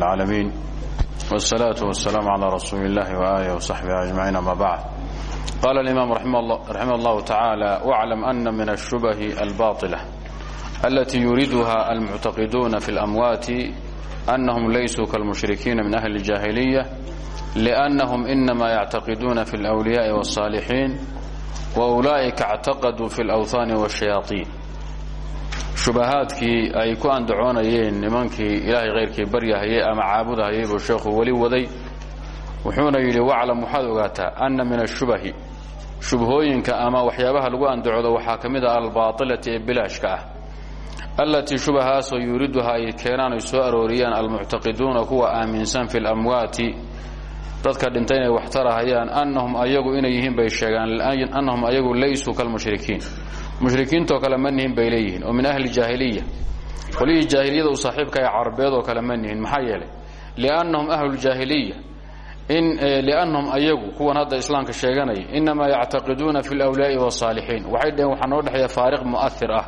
العالمين والصلاة والسلام على رسول الله وآله وصحبه أجمعين أما بعد قال الإمام رحمه الله, رحمه الله تعالى واعلم أن من الشبه الباطلة التي يريدها المعتقدون في الأموات أنهم ليسوا كالمشركين من أهل الجاهلية لأنهم إنما يعتقدون في الأولياء والصالحين وأولئك اعتقدوا في الأوثان والشياطين shubahaadkii ay ku andacoonayeen nimankii ilaahay khayrkii baryahayey ama caabudahayey buu sheekhu weli waday wuxuuna yidhi waclam waxaad ogaataa anna min ashubahi shubhooyinka ama waxyaabaha lagu andacoodo waxaa ka mid ah albaailati ee bilaashka ah allatii shubahaasoo yuriduha ay keenaan ay soo arooriyaan almuctaqiduuna kuwa aaminsan fi lamwaati dadka dhintay inay wax tarahayaan annahum ayagu inay yihiin bay sheegaan annahum ayagu laysuu kalmushrikiin mushrikiintoo kale ma nihin bay leeyihiin oo min ahli jaahiliya. Qolihii jaahiliyada u saaxiibka ee carabeed oo kale ma nihin maxaa yeelay? Liannahum ahlujaahiliya in liannahum ayagu kuwan hadda islaamka sheeganaya inamaa yactaqiduuna fi lwliyaa'i wasaalixiin waxay dhaheen waxaa noo dhexeeya faariq mu'ahir ah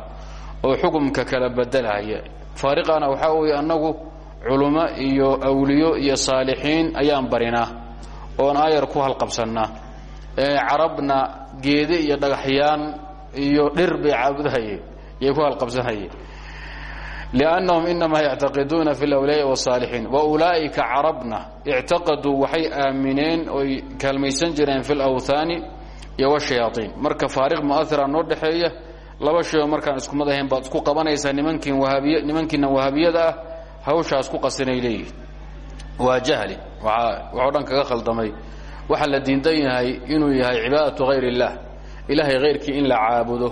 oo xukumka kala bedelaya faariqana waxaa weeye annagu culummo iyo awliyo iyo saalixiin ayaan barinaa oon aayar ku halqabsannaa carabna geede iyo dhagaxyaan iyo dhir bay caabudahayeen yay ku halqabsanayeen liannahum inamaa yactaqiduuna fi lawliyaai wasaalixiin wa ulaa'ika carabna ictaqaduu waxay aamineen oy kaalmaysan jireen fi lawthaani iyo washayaaiin marka faariq mu'ahira noo dhexeeya laba shayoo markaan iskumad ahayn baad isku qabanaysaa nimankiin wahaabiy nimankiina wahaabiyada ah hawshaas ku qasinay leeyihiin waa jahli dhan kaga khaldamay waxaa la diindan inuu yahay cibaadatu hayr اllah ilaahay hayrkii in la caabudo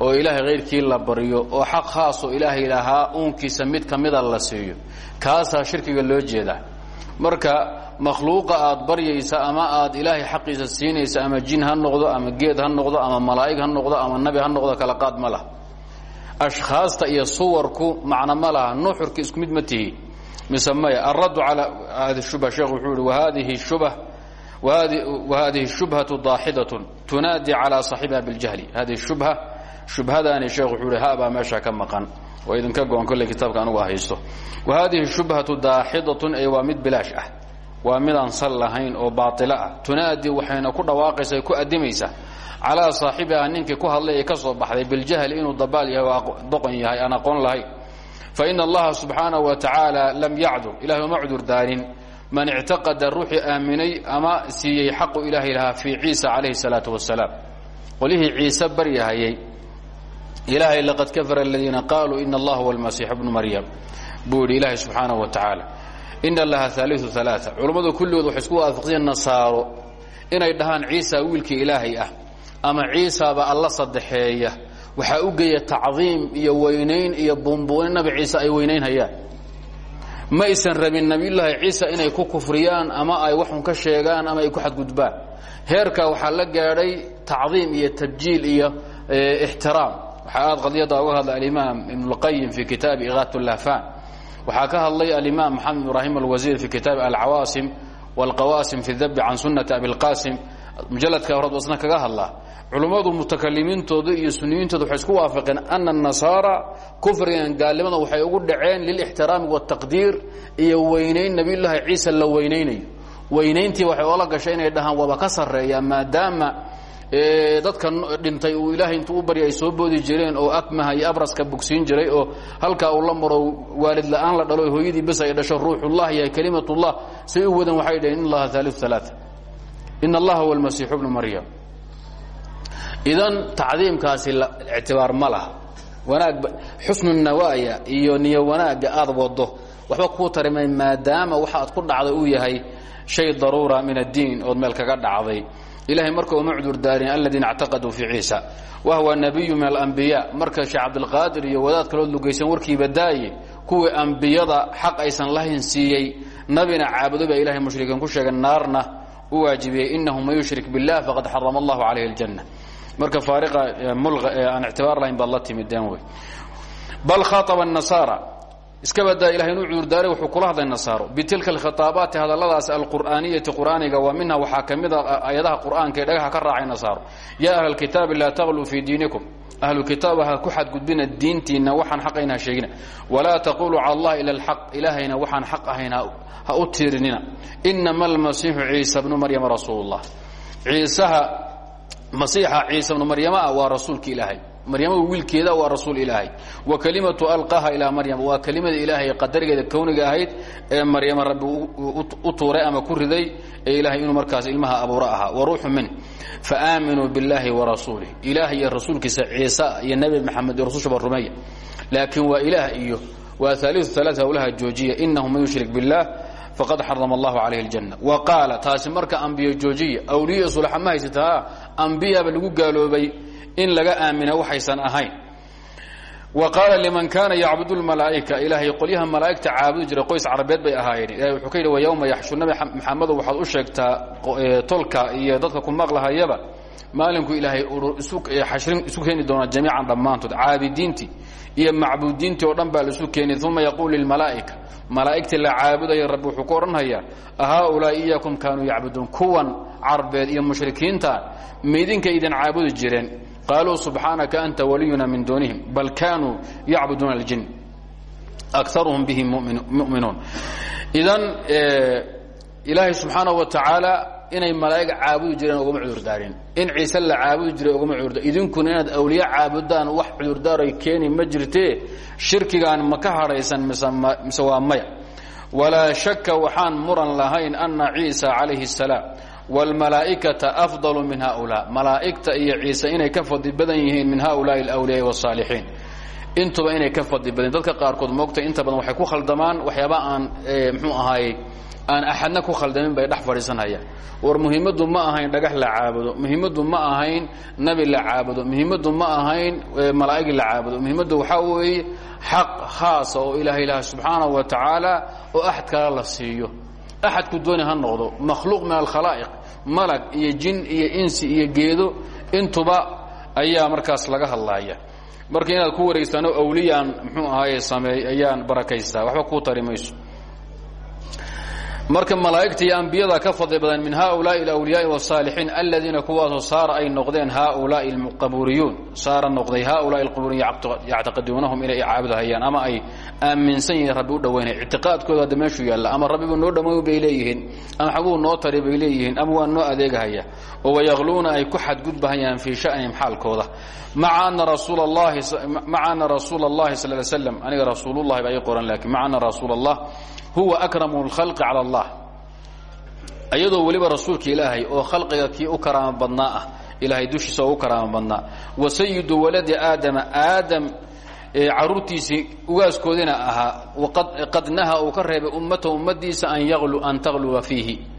oo ilaahay hayrkii la baryo oo xaq khaasoo ilaahay lahaa uunkiisa mid ka mida la siiyo. Kaasaa shirkiga loo jeedaa. Marka makhluuqa aad baryaysa ama aad ilaahay xaqiisa siinaysa ama jin ha noqdo ama geed ha noqdo ama malaa'ig ha noqdo ama nabi ha noqdo kala qaad ma laha. Ashkhaasta iyo suwarku macno ma laha nuxurka isku mid ma tihi. Mise maya alraddu calaa hadi shubha sheekhu wuxuu ihi wahadihi shubh whadihi shubhaةu daaxidaة tunaadi calى صaaxibiha biاljahli hadihi shubha shubhadaani sheekh wuxuu hi habaa meesha ka maqan oo idinka go-an kolley kitaabka anugu haysto wahadihi shubhaةu daaxidaة ay waa mid bilaash ah waa midaan sal lahayn oo baailo ah tunaadi waxayna ku dhawaaqaysa ku adimaysaa calىa صaaxibiha ninkii ku hadlay ee ka soo baxday biاljahli inuu dabaal yahay oo doqon yahay aan aqoon lahayn faإn اllaha subxaanaه wa taعaalى lam yacdur ilahay uma cudur daarin man ictaqada ruuxii aaminay ama siiyey xaqu ilaahay lahaa fii ciisa calayhi salaatu wasalaam qolihii ciise baryahayey ilaahay laqad kafara aladiina qaaluu ina allaha huwa almasiix bnu maryam. Buu yidhi ilaahay wa tacaala ina allaha aaliu alaaa culammadu kulligood waxay isku waafaqsiyeen inay dhahaan ciisa wiilkii ilaahay ah ama ciisaba alla saddexeeya. Waxaa u geeya tacdiim iyo weynayn iyo buunbuunin. Nabi ciise ay weynaynhayaan ma aysan rabin nabiyullaahi ciisa inay ku kufriyaan ama ay waxun ka sheegaan ama ay ku xadgudbaan. Heerka waxaa la gaadhay tacdiim iyo tabjiil iyo ixtiraam. Waxaa aad uga hadlay alimaam ibnulqayim fi kitaabi iqaat lahfan waxaa ka hadlay alimaam maxamed ibraahim alwasiir fi kitaabi alcawaasim walqawaasim fi dabi can sunnati abilqaasim mujaladka horad wasna kaga hadlaa culummadu mutakalimiintooda iyo suniyiintooda waxay isku waafaqeen ana nasaara kufrigan gaalnimada waxay ugu dhaceen lilixtiraami waataqdiir iyo weynayn nebiyullaahi ciisa la weynaynayo. Weynayntii waxay oola gashay inay dhahaan waaba ka sarreeya maadaama dadka dhintay uu ilaahay intuu u barya soo boodi jireen oo akmaha abraska bogsiin jiray oo halkaa uu la maro waalid la'aan la dhalo hooyadii bes dhasho ruuxullah yahay kalimatullah say u wadan waxay dhaheen in allaha aaliu alaa in allaha huwa almasiixu bnu maryam idan tacdiimkaasi ictibaar ma laha wanaag xusnu nawaaya iyo niyo wanaagga aad wado waxba kuu tarimay maadaama waxa aad ku dhacday uu yahay shay daruura min addiin ood meel kaga dhacday ilahay marka uma cudurdaarin aladiina اctaqaduu fii ciisa wahwa nabiyu min alambiya marka sheekh cabdilqaadir iyo wadaad kalood lugaysan warkiiba daaye kuwii ambiyada xaq aysan lahayn siiyey nabina caabudo baa ilahay mushrikiin ku u waajibiyey inahu man yushrik billah faqad xarama allahu calayh aljanna marka faariqa eh, mulqa ee eh, aan ictibaar lahayn baad la timideen wey. Bal inuu cuurdaaray wuxuu kula hadlay nasaaro. Bitilka alkhitaabaati hadalladaas alqur'aaniyati qur'aaniga wa minha waxaa ka ah, ayadaha qur'aanka ee dhagaha ka raacay nasaaro. Yaa ahla alkitaabi laa taqluu fii diinikum ahlukitaab ha ku xadgudbina diintiinna waxaan xaqayn ha sheegina. Walaa taquluu cala allah ila alxaq ilaahayna waxaan xaq ahayn ha u tiirinina. Inama almasiixu ciisa bnu maryama rasuulu llah ciisaha masiixa ciisa bnu maryama ah waa rasuulka maryamada wiilkeeda waa rasuul ilaahay. Wa kelimatu alqaha ilaa maryam. Waa kelimada ilaahay qadarigeeda kowniga ahayd ee maryama rabbi u tuuray ama ku riday ee ilaahay inuu markaas ilmaha abuuro ahaa. Wa ruuxu min? Fa aaminuu billaahi wa rasuulih ilaahay iyo rasuulkiisa ciise iyo nebi maxamed iyo rasushuba rumeeya laakiin waa ilaah iyo waa aaliu alaa howlaha joojiya. Inahu man yushrik billaah faqad xarama allahu calayhi aljanna. Wa qaala taasi marka ambiya joojiya awliya sulxa ma haysataa ambiya ba lagu gaaloobay in laga aamina waxaysan ahayn. Wa qaala liman kaana yacbud lmalaa'ika ilaahay qolyaha malaa'igta caabudi jiray qoys carabeed bay ahaayeen. Ilahay wuxuu ka yidhi wa yowma yaxshu nabi maxamedo waxaad u sheegtaa tolka iyo dadka ku maqlahayaba maalinku ilaahay xashrin isu keeni doona jamiican dhammaantood caabidiintii iyo macbuudiintii oo dhan baa laisu keeni uma yaquul lilmalaa'ika malaa'igtii la caabudaya rabbi wuxuu ku odhanhayaa ahaa-ulaa iyakum kaanuu yacbuduun kuwan carbeed iyo mushrikiinta maidinka idin caabudi jireen qaaluu subxaanaka anta waliyuna min duunihim bal kaanuu yacbuduuna اljin akaruhum bihi muminuun idan ilaahay subxaana wa tacaala inay malaa'ig caabudi jireen ugama cudurdaarin in ciise la caabudi jiray ugama cudurda idinkuna inaad awliye caabudaan wax cudurdaaray keeni ma jirtee shirkigaan ma ka hadhaysan mise waa maya walaa shaka waxaan muran lahayn ana ciisa calayhi الsalaam wاlmalaa'ikata afdalu min haؤulaa malaa'igta iyo ciise inay ka fadli badan yihiin min haؤulaaءi اlأwliyaai والصaalixiin intuba inay ka fadli badan dadka qaarkood moogta inta badan waxay ku khaldamaan waxyaaba aan mxuu ahaayey aan axadna ku khaldamin bay dhex fadhiisanayaan war muhiimaddu ma ahayn dhagax la caabudo muhiimaddu ma ahayn nebi la caabudo muhiimaddu ma ahayn malaa'ig la caabudo muhiimaddu waxaa weeye xaq khaasa oo ilaahay ilaha subxaanaه wa tacaala oo axad kala la siiyo axadku dooni ha noqdo makhluuq min alkhalaa'iq malag iyo jin iyo insi iyo geedo intuba ayaa markaas laga hadlaaya marka inaad ku wareegsaano awliyaan mxuu ahaaye sameey ayaan waxba kuu tari marka malaa'igta iyo ambiyada ka fadli badan min haaulaa'i alawliyaa'i wasaalixiin aladiina kuwaasoo saara ay noqdeen haaulaa'i alqabuuriyuun saara noqday haaulaai alqubuuriyin yactaqiduunahum inay caabuda hayaan ama ay aaminsan yihiin rabbi u dhawaynaya ictiqaadkooda hadda meeshuu yaalla ama rabbi buu noo dhammow bay leeyihiin ama xaguu noo taray bay leeyihiin ama waa noo adeegahaya. Oo wayakluuna ay ku xadgudbahayaan fii sha'nihim xaalkooda. Maca ana rasuul allahi maca ana rasuula allahi sal ly slam aniga rasuulullahi baa ii qoran laakiin maca ana rasuula allah huwa akramu lkhalqi cala allah. Ayadoo weliba rasuulka ilaahay oo khalqiga kii u karaama badnaa ah ilaahay dushiisa oo u karaama badnaa. Wa sayidu waladi aadama aadam caruurtiisii ugaaskoodina ahaa qad naha uu ka reebay ummatahu ummadiisa an taqluba fiihi.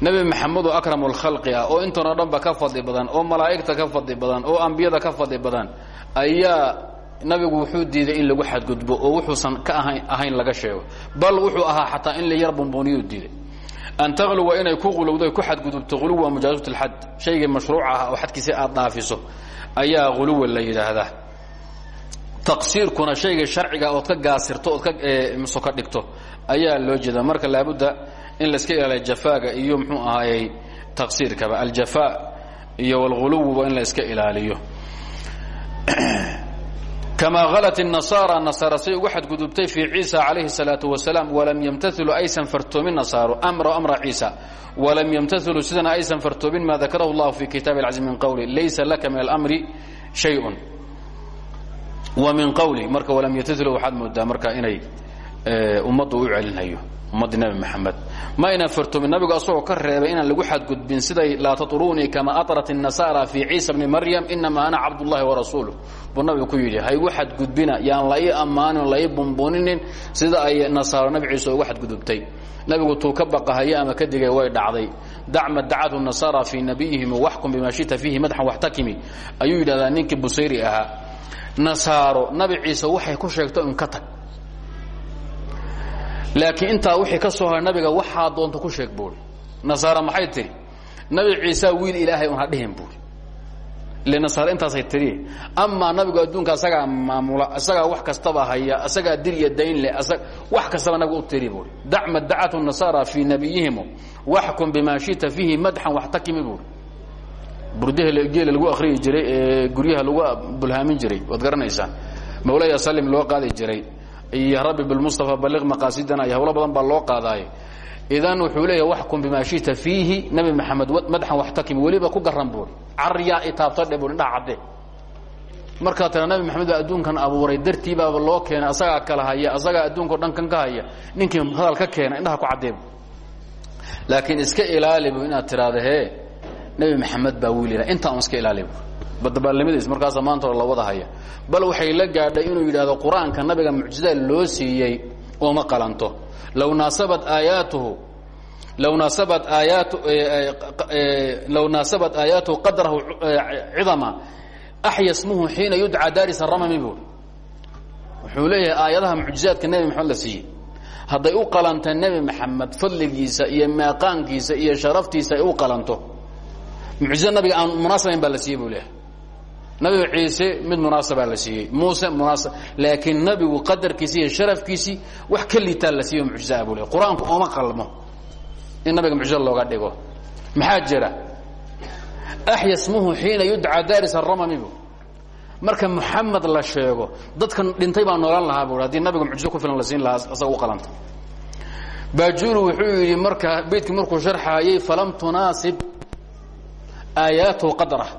Nebi maxamedoo akramu lkhalqi ah oo intanoo dhanba ka fadli badan oo malaa'igta ka fadli badan oo ambiyada ka fadli badan ayaa nabigu wuxuu diiday in lagu xadgudbo oo wuxuusan ka ahayn laga sheego. Bal wuxuu ahaa xataa in la yar bumbuniyu diiday. An taqluwa inay ku qulowdo ku xadgudubto uluwa mujaazat اlxad shaygii mashruuc ah oo xadkiisa aad dhaafiso ayaa huluwa la yidhaahdaa taqsiirkuna shayga sharciga ood ka gaasirto ood ka soka dhigto ayaa loo jeeda marka laabudda in layska ilaaliya jafaaga iyo mxuu ahaayey taqsiirkaba aljafa iyo wاlghuluwba in la iska ilaaliyo kama halat الnasaara nasaara say ugu xadgudubtay fii ciisa calayhi الsalaaةu wasalaam walam ymtailu aysan fartoomin nasaaro amra amra ciisa walam ymtailu sidana aysan fartoomin ma dakarahu اllah fi kitaabi اlcaziz min qowli laysa laka min almri shayء wa min qowli marka walam ytailu waxaad moodaa marka inay ummaddu u celinhayo ummadda nebi maxamed ma aynan fartoomin nabigu asagoo ka reebay inaan lagu xadgudbin siday laa taطruunii kama aطrat الnasaara fii ciisa bni maryam inama ana cabdullahi warasuuluh buu nabigu ku yidhi ha igu xadgudbina yaan la ii ammaanin la ii bumbuninin sida ay nasaaro nabi ciise ugu xadgudubtay nabigu tuu ka baqahaye ama ka digay way dhacday dacma dacathu nasaara fii nabiyihim waxkum bima shita fiihi madaxan waxtakimi ayuu yidhahdaa ninkii busayri ahaa nasaaro nabi ciise waxay ku sheegto in ka tag. Laakiin intaa wixii ka soo haray nabiga waxaa doonta ku sheeg buuri. Nasaara maxay tidhi nabi ciisa wiil ilaahay un ha dhihin buuri. Ile nasaare intaasay tiriye amaa nabigu adduunka asagaa maamula isagaa wax kastaba haya isagaa dil iyo dayn leh wax kastaba nabigu u tiri buui dacma dacatu nasaara fii nabiyihimu waxkum bimaa shita fiihi madxan waxtakimi buui burdaha geela lagu akhriyi jiray ee guryaha lagu bulhaamin jiray waad garanaysaan mawlaya salim loo qaadi jiray. Iyo rabbi bilmustafa balliq maqaasidana iyo hawlo badan baa loo qaadaaye. Idan wuxuu leeyahay waxkum bimaa shita fiihi nabi maxamed madaxan waxtakimi. Weliba ku garan buuri. Caryaa itaabtadhe buui indhaha cadde. Markaa tana nabi maxamed baa adduunkan abuuray dartii baaba loo keenay asagaa kala haya asagaa adduunka o dhan kan ka haya ninkii hadal ka keena indhaha ku caddeebu laakiin iska ilaali bu inaad tidhaahda hee nebi maxamed baa wiilina. Intaa un iska ilaali bu badabaalnimadiis markaasa maanta la wada haya bal waxay la gaadhay inuu yidhahdo qur'aanka nabiga mucjizada loo siiyey ooma qalanto. Low naasabat aayaatuhu low naasabat aayaat low naasabat aayaatuhu qadrahu cidama axya smuhu xiina yudcaa daaris aramami buuri wuxuu leeyahay aayadaha mucjizaadka nebi maxamed la siiyey. Hadday u qalanta nebi maxamed fadligiisa iyo meeqaankiisa iyo sharaftiisa ay u qalanto mucjiza nabiga aan munaasabayn baa la siiyey buu leeyahay. Nabiga ciise mid munaasabaa la siiyey muuse munaasab laakiin nabigu qadarkiisi iyo sharafkiisii wax ka liitaa la siiyo mucjizaa buu leeyahy qur'aanku ooma qalmo in nabiga mucjiza looga dhigo. Maxaa jira? Axya smuhu xiina yudcaa daaris aramami bu marka muxamed la sheego dadkan dhintay baa noolan lahaa bu haddii nabiga mucjizo ku filan la siin lahaa asaga u qalanta. Bajuru wuxuu yidhi marka beydkii markuu sharxaayey falam tunaasib aayaatuhu qadrah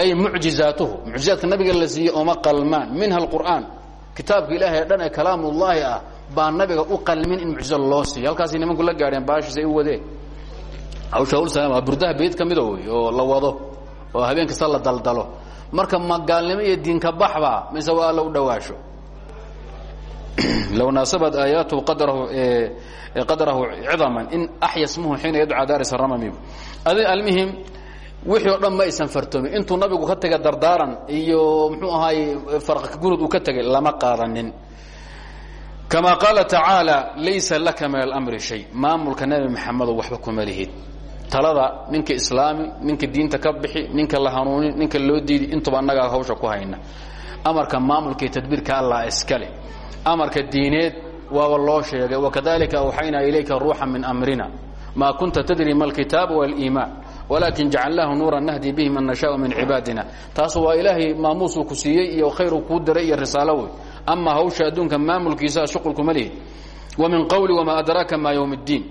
ay mucjizaatuhu. Mucjizaadka nabiga la siiyey ooma qalmaan. Minha alqur'aan. Kitaabka ilaahay dhan ee kalaamullaahi ah baa nabiga u qalmin in mucjizo loo siiyo. Halkaasay nimanku la gaadheen baashiis ay u wadeen. Hawsha waa burdaha beyd ka mida wey oo la wado oo habeen kasta la daldalo. Marka ma gaalnimo iyo diinka baxba mise waa alla u dhawaasho low naasabat aayaatuhu qadrahu cidaman in axya smuhu xiina yadcaa daaris aramami adi almuhim wixii o dhan ma aysan fartoomin intuu nabigu ka tegay dardaaran iyo muxuu ahaay farqa gunud uu ka tegay lama qaadanin kama qaala tacaala laysa laka min alamri shay maamulka nebi maxamedo waxba kuma lihid talada ninka islaami ninka diinta ka bixi ninka la hanuunin ninka loo diidi intuba annagaa hawsha ku hayna amarka maamulka iyo tadbiirka allah iskale amarka diineed waaba loo sheegay. Wakadalika awxaynaa ilayka ruuxa min amrina. Ma kunta tadri ma alkitaab waliimaan walakin jacalnaahu nuuran nahdi bihi man nashaau min cibaadina. Taas waa ilaahay maamuusuu ku iyo khayru kuu diray iyo risaalo wey. Ama hawsha adduunka maamulkiisa shuqulkuma lihi. Wa min qawli wama adraaka ma ywm اddiin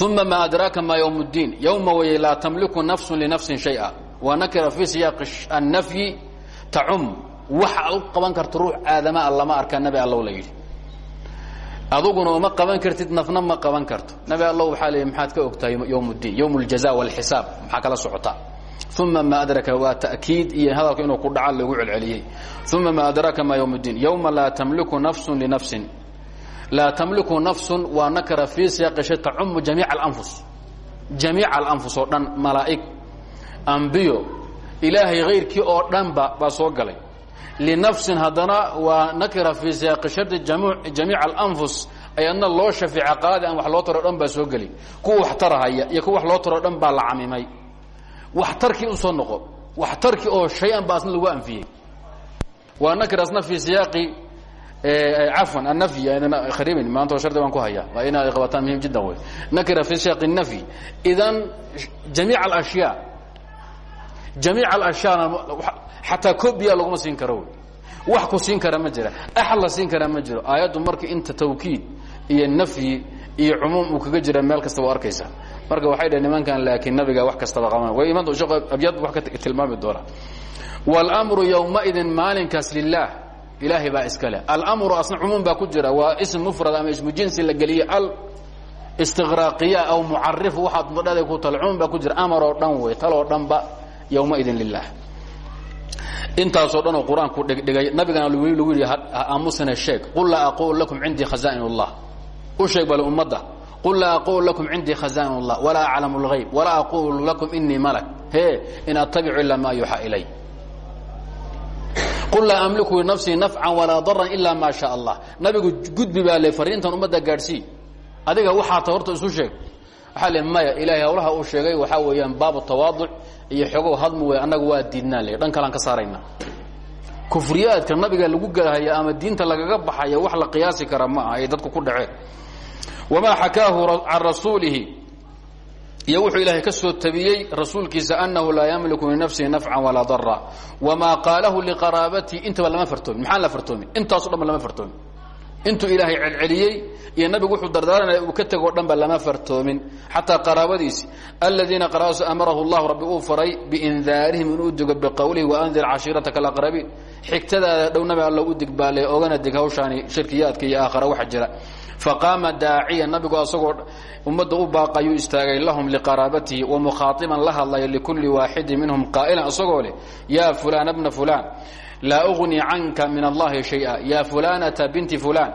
uma ma adraaka ma ywm اddiin ywma weye laa tamliku nafsu linafsin shaya. Wa nakira fi siyaaqi annafyi tacum waxa ad u qaban karta ruux aadamaa lama arkaa nabi allow la yidhi aduguna uma qaban kartid nafna ma qaban karto nabi allow waxaa leeyi maxaad ka ogtahay ywm اddiin ywm اljaza wاlxisaab maxaa kala socotaa uma ma adraka waa ta'kiid iyo hadalka inuu ku dhaca lagu celceliyey uma ma adraaka ma ywm اddiin ywma laa tamliku nafsu linafsin laa tamliku nafsun waa nakara fii siyaaqisha tacumu jamiica alanfus jamiica alanfus oo dhan malaa'ig ambiyo ilaahay hayrkii oo dhanba baa soo galay linafsin haddana waa nakira fii siyaaqi shardi jamiica alanfus ayadna loo shafeeca qaadi aan wax loo taro dhan baa soo geli kuwa wax tarahaya iyo kuwa wax loo taro dhan baa la camimay waxtarkii u soo noqo waxtarkii oo shay-an baa asna lagu anfiyey waa nakir asna fii siyaaqi cafwan annafyi aynan kharibin maanta shardi baan ku hayaa waa inaad qabataan muhiim jiddan wey nakira fii siyaaqi الnafyi idan jamiic alashyaa jamiic alashyaana xataa kobiya laguma siin karo wax ku siin kara ma jira axad la siin kara ma jiro aayaddu marka inta tawkiid iyo nafyi iyo cumuum uu kaga jira meel kasta waa arkaysa marka waxay dhah nimankan laakiin nabiga wax kastaba qaban way iman abyad wax ka tilmaami doona wاlmru ywmaidin maalinkaas lilah ilaahay baa iska leh almru asna cumuum baa ku jira waa ism mufrad ama ismu jinsi la geliyey al istiqraaqiya aw mucarif waxaad mudhada ku tala cumuum baa ku jira amar oo dhan wey taloo dhanba ywmaidin lilah intaasoo dhan oo qur-aanku dhigdhigay nabigana lagu yidhi aamusina sheeg qul laa aqul lakum cindii khaza'in اllah u sheeg bale ummadda qul laa aqul lakum cindii khaza'in اllah walaa aclamu اlغayb walaa aqul lakum inii malak he in attabicu ila ma yuuxa ilay qul laa amliku linafsii nafcan walaa daran ila ma sha allah nabigu gudbi baa le fariintan ummadda gaadhsii adiga waxaa ta horta isu sheeg waxaa le maya ilahay hawlaha uu sheegay waxaa weeyaan baabu tawaaduc iyo xogow hadmu wey annaga waa diidnaa le dhan kalaan ka saarayna. Kufriyaadka nabiga lagu galahaya ama diinta lagaga baxaya wax la qiyaasi kara ma aha ay dadku ku dhaceen. Wamaa xakaahu can rasuulihi. Iyo wuxuu ilaahay ka soo tabiyey rasuulkiisa anahu laa yamliku linafsihi nafcan walaa dara wamaa qaalahu liqaraabatihi intaba lama fartoomin maxaan la fartoomin? Intaaso dhan ba lama fartoomin intuu ilaahay celceliyey iyo nabigu wuxuu dardaaranaya uu ka tegoo dhan lama fartoomin. Xataa qaraabadiisi aladiina qaraabas amarahu llahu rabbi uu faray biindaarihim inuu digo biqowlihi waandir cashiirataka alaqrabiin xigtadaada dhow nabi alla u digbaale ogana dig hawshaani shirkiyaadka iyo aakhara waxa jira. Faqaama daaciya nabigu asagoo ummadda u lahum liqaraabatihi wamukhaaطiban la hadlaya likulli waaxidin minhum qaa'ilan isagoo leh yaa fulaan bna laa ugni canka min allahi shaya ya fulanata binti fulan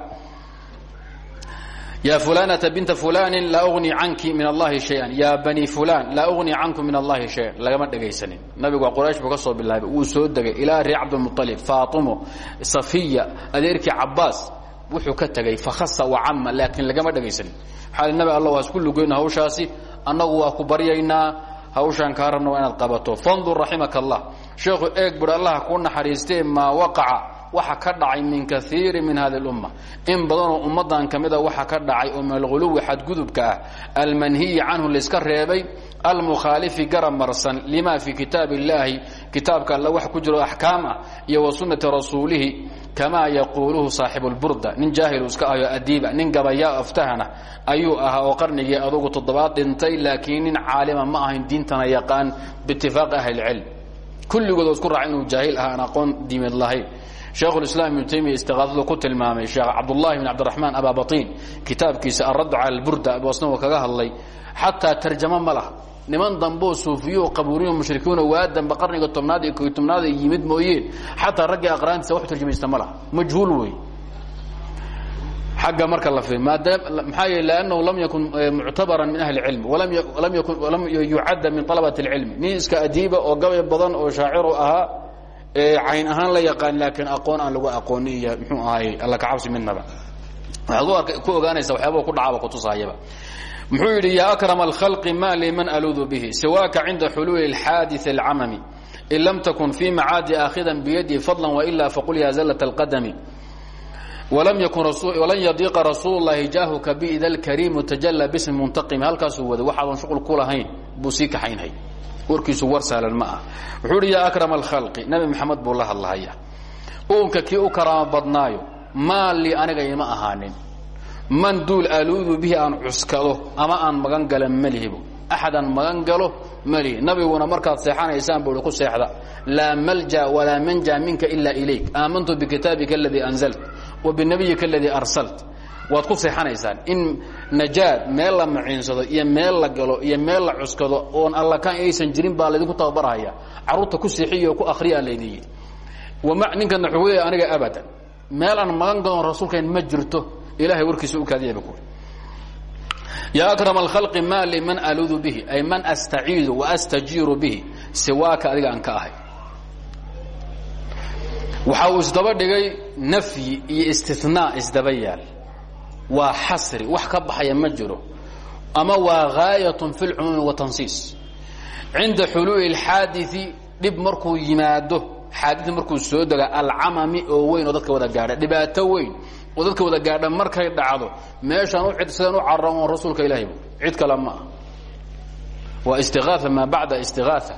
ya fulanata binta fulani laa ugni canki min allahi shayan ya bani fulan laa ugni cankum min allahi shayan lagama dhegaysanin nabigu waa quraysh buu ka soo bilaabay wuu soo degay ilaa reer cabdilmualib faatimo safiya adeerkii cabaas wuxuu ka tegay fakhasa wacama laakiin lagama dhegaysanin waxaa nabi alla waa isku lugeyna hawshaasi annagu waa ku baryaynaa hawshaan kaa rabna waa inaad qabato fandur raximaka allah sheekhu eeg bur allaha kuu naxariistee maa waqaca waxa ka dhacay min kaiiri min hadi lumma. In badanoo ummadan ka waxa ka dhacay oo min alghuluwi xadgudubka ah almanhiyi canhu layska reebay almukhaalifi gara marsan lima fii kitaab illaahi kitaabka alla wax ku jiro axkaam ah iyo wa sunnati rasuulihi kamaa yaquuluhu saaxibuulburda nin jaahilu iska ahoo adiiba nin gabayaa aftahana ayuu ahaa oo qarnigii adugu toddobaad dhintay laakiin nin caalima ah ma ahayn diintana yaqaan biitifaaqi ahli ilcilm kulligood oo isku raaca inuu jaahil aha aan aqoon diimeed lahayn sheekhulislaam ibnu taymiya istiqaadadu ku tilmaamay sheekh cabdullahi bn cabdiraxmaan ababatiin kitaabkiisa alraddu cala alburda boosna uu kaga hadlay. Xataa tarjamo ma laha. Niman damboo suufiyo qabuuriyo mushrikiino waa dambe qarniga tobnaad iyo koy tobnaad ay yimid mooyeen. Xataa raggii aqraantiisa wax tarjamaysta ma laha. Majhuul wey xagga marka la fiir maadaam maxaa yeele lannahu lam yakun muctabaran min ahli cilm walam lam yakun lam yucadda min talabati اlcilmi nin iska adiiba oo gabay badan oo shaaciru ahaa cayn ahaan la yaqaan laakiin aqoon aan lagu aqooni iyo mxuu ahaay alla kacabsi midnaba waxaad ku ogaanaysa waxyaaba ku dhacaba kutusaayaba muxuu yidhi ya akrama alkhalqi ma liman aluudu bihi siwaaka cinda xuluuli اlxaadiث اlcamami in lam takun fi macaadi aakhidan biyadi fadla waila faqul ya zalة اlqadami walan yadiiqa rasuul اlahi jaahuka bida اlkariimu tajala bismi muntaqimi halkaasuu waday waxaadan shuqul ku lahayn buu sii kaxaynhay warkiisu war sahlan ma ah wuxuu hi ya akrama alkhalqi nabi maxamed buu la hadlahaya uunka kii u karaamo badnaayo maa lii aniga ima ahaanin man duul aluudu bihi aan cuskado ama aan magan gala malihibu axadaan magan galo malihi nabiguna markaad seexanaysaan buu hi ku seexda laa malja walaa manja minka ila ilayk aamantu bikitaabika aladii anzalt wa binabiyika aladii arsalt. Waad ku seexanaysaan in najaad meel la maciinsado iyo meel la galo iyo meel la cuskado oon allakaan aysan jirin baa laydinku tababarhaya carruurta ku seexiyo ku akhriyaa laydin yidhi. Ninkana xuguday aniga abadan. Meel aan magan galon rasuulkayn ma jirto. Ilahay warkiisa u kaadiyaba ku ya akrama alkhalqi ma li man aluudu bihi ay man astaciidu wa astajiiru bihi siwaaka adiga aan ka ahay waxa uu isdaba dhigay nafyi iyo istinaa isdaba yaal. Waa xasri wax ka baxaya ma jiro. Ama waa gaayat fi اlcumuumi watansiis cinda xuluuli اlxaadii dhib markuu yimaado xaadii markuu soo dega alcamami oo weyn oo dadka wada gaadha. Dhibaato weyn oo dadka wada gaadha markay dhacdo meeshaan cid sidaan u caran oon rasuulka ilahay cid kale ma ah waa istigaaa maa bacda istigaaa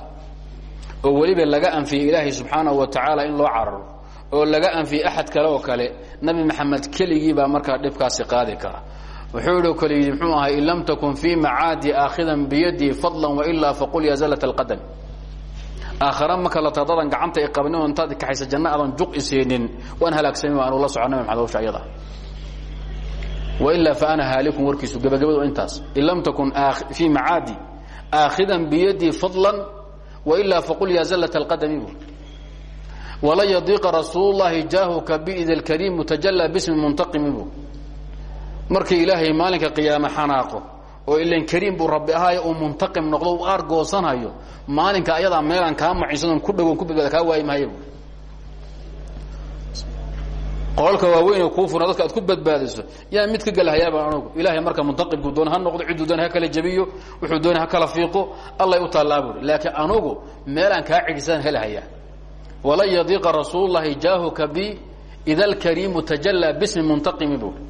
oo weliba laga anfiyey ilaahay wa tacaala in loo cararo oo laga anfiyey axad kale oo kale nabi maxamed keligii baa markaa dhibkaasi qaadi kara wuxuu kale yidhi mxuu ahay in takun fii macaadi aakhidan biyadii fadla wailaa faqul ya zallat alqadam. Aakhara marka la tadadan gacanta ay qabanin oo intaad kaxaysa janna aadan juq iseenin waan la soco nabi maxamed hawsha ayada. Wailaa fa ana haalikun warkiisu gabagabadu intaas. In takun fii macaadi aakhidan biyadii fadlan wailaa faqul ya zallat alqadami walan yadiiqa rasuul llahi jaahuka bidi lkariim mutajallaa bismi muntaqimi bu markii ilaahay maalinka qiyaame xanaaqo oo ilan kariim buu rabbi ahaayo uu muntaqim noqdo u aargoosanhayo maalinka ayadaa meelaan kaa maciinsadon ku dhagoon ku badbaada kaa waayi maayo qolalka waaweyn kuu furan dadka aad ku badbaadiso yaa mid ka gelahayaabaan anugu. Ilaahay marka muntaqibku doona ha noqdo cidduu ha kala jabiyo wuxuu doona ha kala fiiqo allay u taallaa buuri laakiin anugu meelaan kaa cidhisaan helahayaa walan yadiiqa rasuulullahi jaahuka bi ida alkariimu tajallaa bismi muntaqimi buuri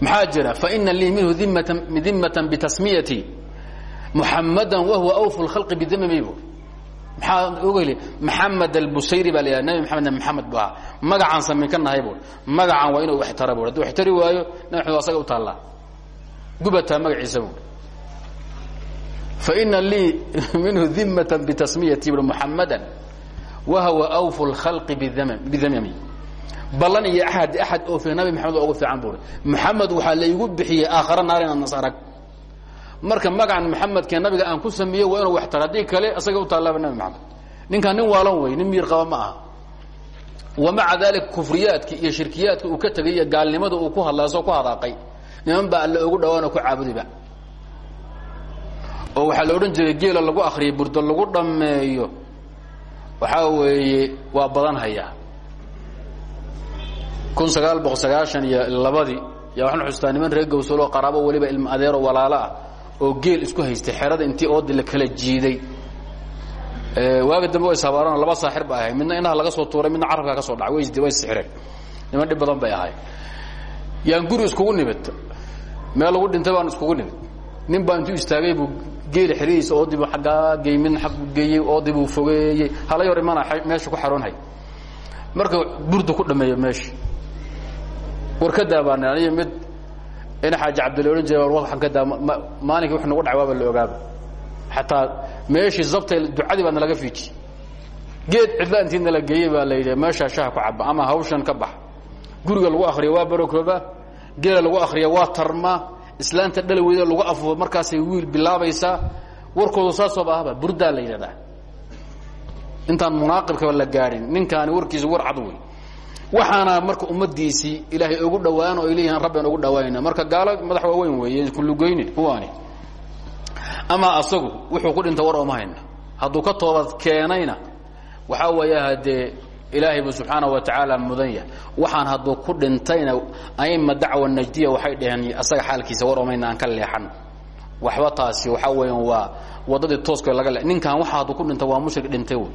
maxaa jira? Faina lii minhu dimmatan bitasmiyatii muxamadan wahuwa awfu lkhalqi bidammi buuri maxaa ogeli maxamed albusayri baa la yidhaha nabi maxamed nabi maxamed bu ahaa magacaan samayn ka nahay buuri magacan waa inuu waxtara buuri hadduu waxtari waayo nabi maxamed asaga u taallaa. Gubataa magaciisa buuri faina lii minhu dimmatan bitasmiyati buuri muxamadan wahuwa awfu lkhalqi bidammi ballan iyo axad axad oofiya nabi maxamed waa ugu fiican buuri maxamed waxaa laygu bixiyey aakhara naar inaad nas arag marka magacan maxamedkee nabiga aan ku sameeye waa inuu waxtara haddii kale asaga u taallaba nabi maxamed ninkaan nin waalan wey nin miir qaba ma aha wa maca daalika kufriyaadki iyo shirkiyaadka uu ka tegay iyo gaalnimada uu ku hadlay asoo ku hadaaqay niman baa alle ugu dhawaan oo ku caabudiba oo waxaa la odhan jiray geela lagu akriyay burdo lagu dhammeeyo waxaa weeye waa badan hayaa kun sagaal boqol sagaashan iyo labadii yaa waxaan xustaa niman reer gawsolo qaraabo weliba ilma adeero walaalo ah oo geel isku haystay xerada intii oodi la kala jiiday. Waaga dambe way sabaaraan laba saaxir ba ahay midna inaha laga soo tuuray midna carabkaa ka soo dhacay. Way sixireen. Niman dhib badan bay ahay yaan guri iskugu nimid meel lagu dhintay baan iskugu nimid nin baa intuu istaagay buu geeli xeradiisa oodibu aggaa geey midna aggu geeyey oodibuu fogeeyey hala yor imana meesha ku xaroonhay marka burdu ku dhameeyo meesha warkadaa baan aniyo mid in xaaji cabdilla odhan jiray waan ka daa maalinkii wax nagu dhac waaba la ogaaba. Xataa meeshii zabtay ducadii baa nalaga fiiji geed cidla intii nala geeyey baa la yidhi meeshaa shaha ku caba ama hawshan ka bax guriga lagu akriya waa barokooba geela lagu akriya waa tarma islaanta dhalaweyda lagu afuufo markaasay wiil bilaabaysaa warkoodu saasooba ahba burdaa la yidhahdaa. Intaan munaaqibkaba la gaadhin ninkaani warkiisa war cad wey. Waxaana marka ummadiisii ilaahay ugu dhawaan oo ay leeyihiin rabbian ugu dhawaanayna marka gaalo madax waaweyn weeye kulugeynin kuwaani ama asagu wuxuu ku dhinta war ooma hayna hadduu ka toobad keenayna waxaa weeya haddee ilaahay buu subxaana wa tacaala mudan yahay. Waxaan hadduu ku dhintayna aima dacwa najdiya waxay dhaheen asaga xaalkiisa war omayna aan ka leexan. Waxba taasi waxaa weeyaan waa waddadii tooska laga le ninkan waxa hadduu ku dhinta waa mushrik dhintay wey.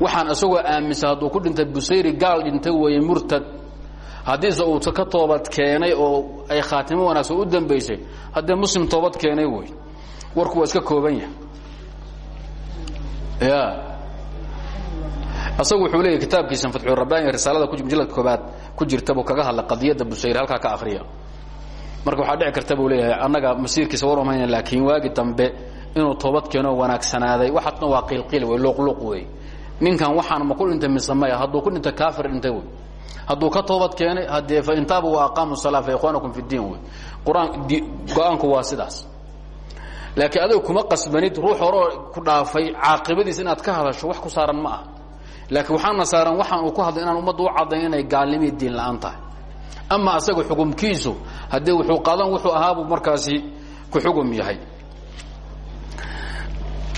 Waxaan isagoo aaminsan hadduu ku dhintay busayri gaal dhintay weeye murtad. Haddiise uu ka toobad keenay oo ay khaatimo wanaagsan u dambaysay haddee muslim toobad keenay wey. Warku waa iska kooban yahay. Ya asagu wuxuu leeyahy kitaabkiisa fatxurabbaani risaalada mujalladka koobaad ku jirta buu kaga hadla qadiyadda busayri halkaa ka akriya marka waxaa dhici karta buu leeyahay annaga masiirkiisa war umayna laakiin waagi dambe inuu toobad keeno wanaagsanaaday waxaasna waa qiilqiil wey luuqluuq wey ninkan waxaan ma ku dhintay mise hadduu ku dhintay kaafir dhintay wey hadduu ka toobad keenay haddee fain taabuu wa aqaamu salaa fa ikhwaanakum fi ddiin wey qur'aan waa sidaas. Laakiin adiga kuma qasbanid ruux horeo ku dhaafay caaqibadiis inaad ka hadasho wax ku saaran ma ah laakiin waxaana saaran waxaan ku hadlay inaan ummadda u caddayn inay gaalnimii diin la'aan tahay. Ama asaga xukumkiisu haddee wuxuu qaadan wuxuu ahaabuu markaasi ku xugum yahay.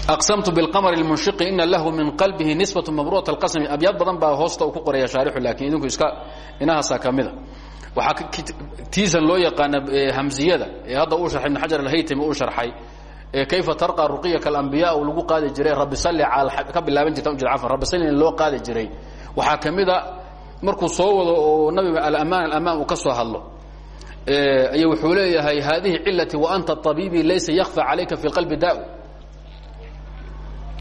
Aqsamtu bilqamr lmunshiqi ina lahu min qalbihi nisbatu mabruat alqasmi. Abyaad badan baa hoosta uu ku qoraya shaarixu laakiin idinku iska inahaasaa ka mida. Waxaa tiisan loo yaqaana hamziyada. Ee hadda uu sharxay ibn xajar alhaytami kayfa tarqa ruqiyaka alambiya u lagu qaadi jiray rabbi salli ka bilaaban jirta ujeed cafan rabbi salli loo qaadi jiray. Waxaa ka markuu soo wado oo nabiga alamaan alamaan uu ka soo hadlo ay wuxuu leeyahay hadihi cilati wa anta abibi laysa yakfa calayka fi qalbi da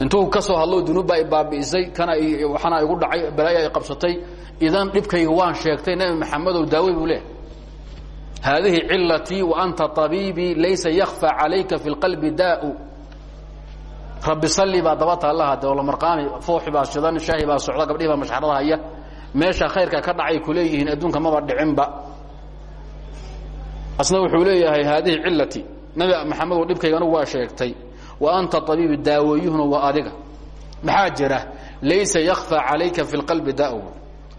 intuu ka hadlo dunuubbaa i baabi'isay kana waxaana igu dhacay balaaya ay qabsatay. Idan dhibkayga waan sheegtay nabi maxamedow daawey buu leeyahay haadihi cilatii wa anta abiibii laysa yakfa calayka fi lqalbi daau rabbi salli baa daba taallaha de olamarqaami fooxi baa shidan shaahi baa socda gabdhihi baa mashxarada haya meesha khayrka ka dhacay ku leeyihiin adduunka maba dhicinba asna wuxuu leeyahay haadihi cilatii nabi maxamedow dhibkayga anugu waa sheegtay wa anta abiibi daaweeyuhuna waa adiga maxaa jira laysa yakfa calayka fi lqalbi da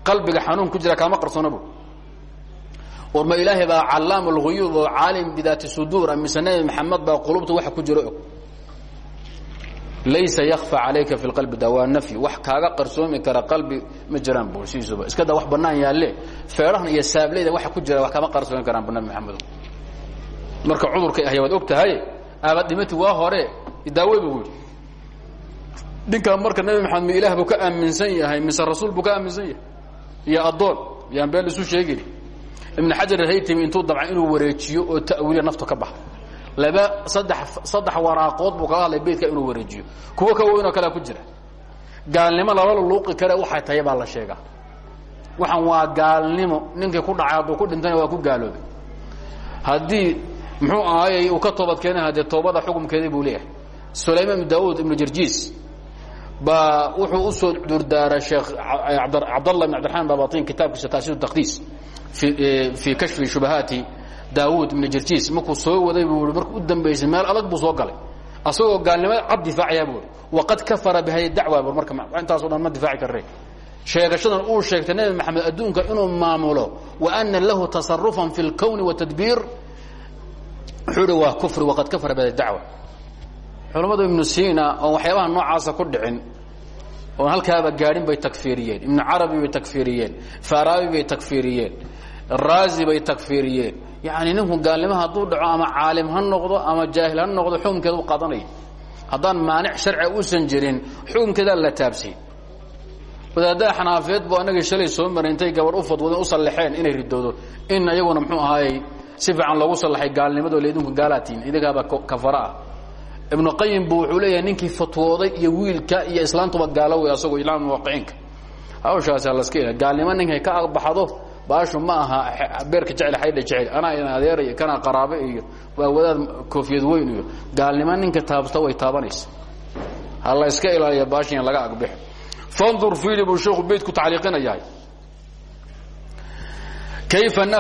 qalbiga xanuun ku jira kaama qarsoona bu war ma ilaahay baa callaam اlhuyuub oo caalim bidaati suduur mise nebi maxamed baa qulubta waxa ku jiro og. Laysa yakfa calayka fi qalbi da waa nafyi wax kaaga qarsoomi kara qalbi ma jiraan bu sidiisuba iska da wax bannaan yaalle feedhahan iyo saableyda waxa ku jira wax kama qarsoomi karaan bu nabi maxamedo marka cudurkay ahya waad og tahay aabad dhimati waa hore daawey buu yidhi. Ninkan marka nabi maxamed mi ilaah buu ka aaminsan yahay mise rasuul buu ka aaminsan yahay. Iyo addoon yaan been isu sheegin ibn xajar alhaytami intuu dabca inuu wareejiyo oo ta'wiiliya naftu ka baxa. Laba saddex saddex waraaqood buu kaga hadlay beytka inuu wareejiyo. Kuwo ka weynoo kalea ku jira. Gaalnimo lala luuqi kare waxay tahay baa la sheegaa. Waxaan waa gaalnimo ninkii ku dhacay hadduu ku dhintana waa ku gaaloobay haddii muxuu ahaayey uu ka toobad keenay haddee toobada xukumkeedii buu leeyahay. Sulayman ibn daauud ibnu jarjiis baa wuxuu u soo cudurdaaray sheekh cabdallah ibn abdiraxman babatin kitaabkiisa taasiru taqdiis fii kashfi shubahaati daawuud ibn jarjiis markuu soo waday buu i markuu u dambaysay meel adag buu soo galay. Asagoo gaalnimada cad difaacaya buui waqad kafara bihadi dacwa bu marka intaaso dhan ma difaaci karre sheegashadan uu sheegtay nebi maxamed adduunka inuu maamulo wa ana lahu tasarufan fi اlkowni watadbiir wuxuu hi waa kufri waqad kafara bihadi dacwa. Culammadu ibnu sina oon waxyaabaha noocaasa ku dhicin oon halkaaba gaadhin bay takfiiriyeen. Ibnu carabi bay takfiiriyeen faraabi bay takfiiriyeen raazi bay takfiiriyeen. Yani ninku gaalnimo hadduu dhaco ama caalim ha noqdo ama jaahil ha noqdo xukumkeeda u qaadanaya haddaan maanic sharciga usan jirin xukumkeedaa la taabsay wadaadaha xanaafeed bu anagii shalay soo maray intay gabadh u fadwadeen u sallaxeen inay ridoodo in iyaguna muxuu ahaayey si fiican loogu sallaxay gaalnimadoo laydinku gaalaatiin. Idinkaaba kafara. Ah ibnu qayim bu wuxuu leeyahay ninkii fatwooday iyo wiilka iyo islaantuba gaalo wey asagoo ilaam muwaqicinka hawshaasa laska ila gaalnimo ninkay ka baxdo baashu ma aha beerka jecel xaydha jecel. Anaa in adeer iyo kanaa qaraabe iyo waa wadaad koofiyad weyn iyo gaalnimo ninka taabta way taabanaysa. Ha la iska ilaaliya baashan laga agbixo fandur fiili buu sheekhu beyt ku tacliiqinayahay kayfa